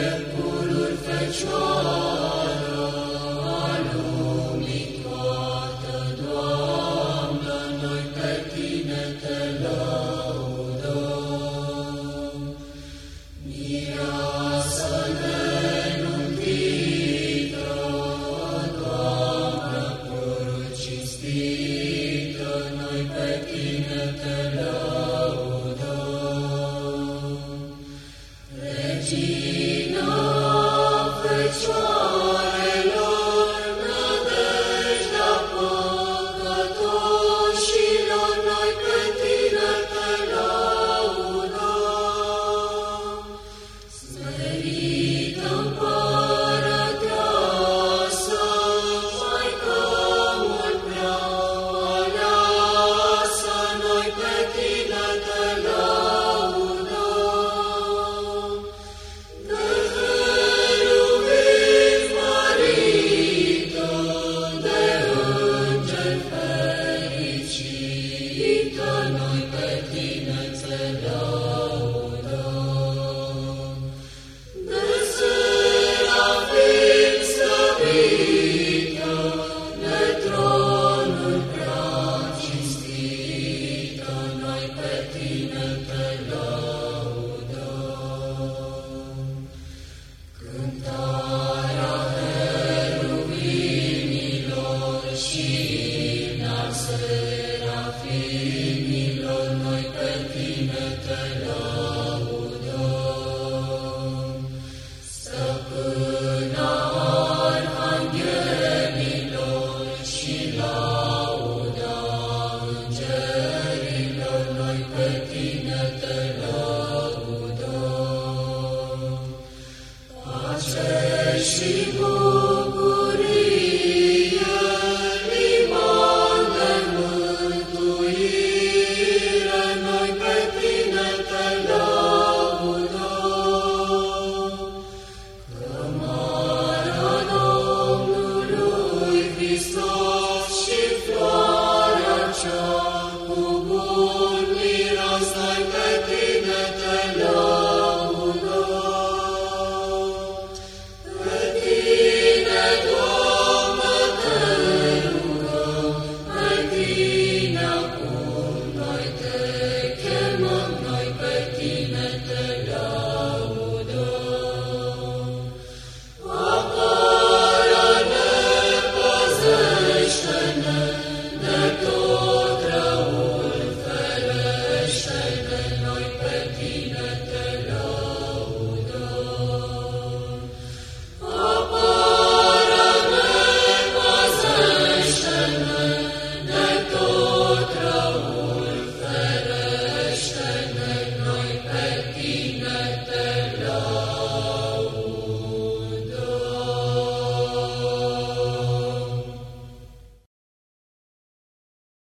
Cu Baby.